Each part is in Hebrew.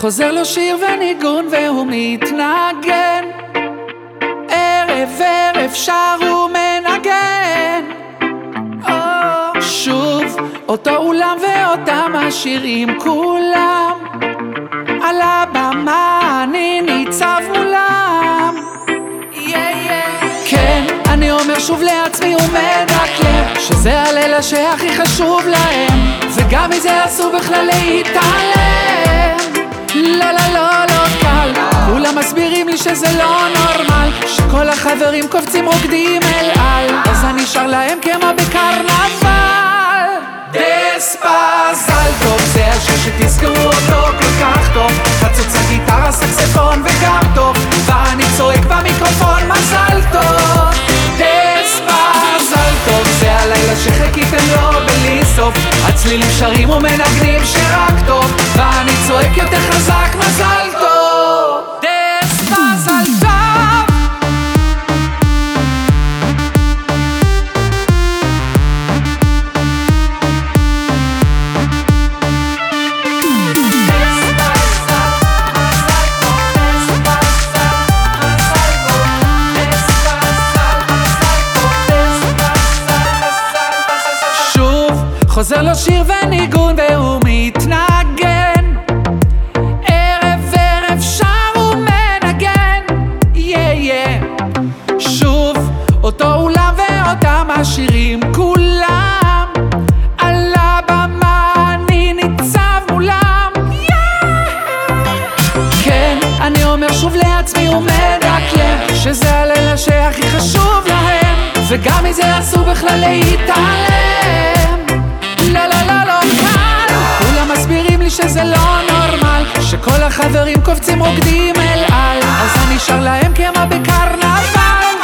חוזר לו שיר וניגון והוא מתנגן. ערב ערב שר ומנגן. או, שוב אותו אולם ואותם השירים כולם. על הבמה אני ניצב מולם. כן, אני אומר שוב לעצמי ומדקלם שזה הלילה שהכי חשוב להם וגם מזה אסור בכלל להתעלם לא, לא, לא, לא קל. כולם מסבירים לי שזה לא נורמל שכל החברים קופצים רוקדים אל על. אז אני שר להם כמו בקרנבל. דספזל טוב זה השיר שתזכרו אותו כל כך טוב. חצוץ הגיטרה, סקספון וגם טוב. ואני צועק במיקרופון מזל טוב. דספזל טוב זה הלילה שחיכיתם לו בלי סוף. הצלילים שרים ומנגנים חוזר לו שיר וניגון והוא מתנגן. ערב ערב שר ומנגן יא יא שוב אותו אולם ואותם השירים כולם. על הבמה אני ניצב מולם. כן, אני אומר שוב לעצמי ומדקלם שזה הלילה שהכי חשוב להם. וגם מזה אסור בכלל להתעלם החברים קופצים רוקדים אל על אז אני שר להם כמו בקרנבל.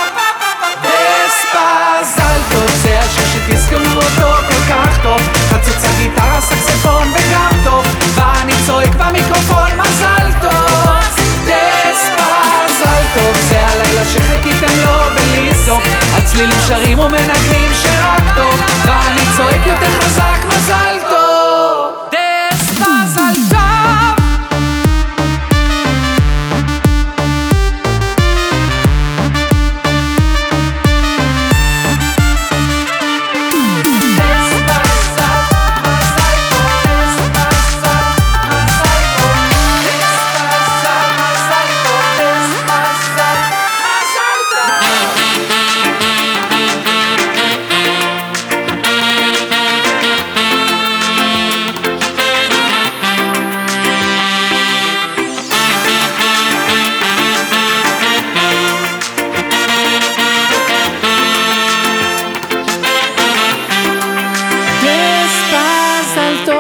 דספזל טוב זה השיר שתזכרו אותו כל כך טוב. חצוץ הגיטרה, סקספון וגם טוב. ואני צועק במיקרופון מזל טוב. דספזל טוב זה הלילה שחיכיתם לו בלי סוף הצלילים שרים ומנגנים שרק טוב. ואני צועק יותר חזק מזל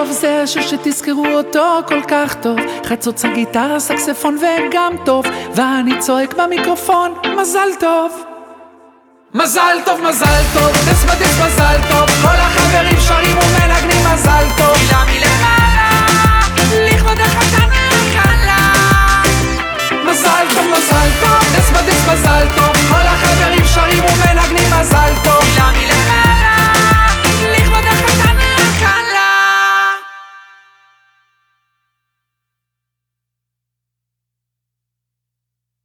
טוב זה השיר שתזכרו אותו כל כך טוב. חצוץ הגיטרה, סקספון וגם טוב. ואני צועק במיקרופון מזל טוב. מזל טוב, מזל טוב, דס בדס מזל טוב. כל החברים שרים ומנגנים מזל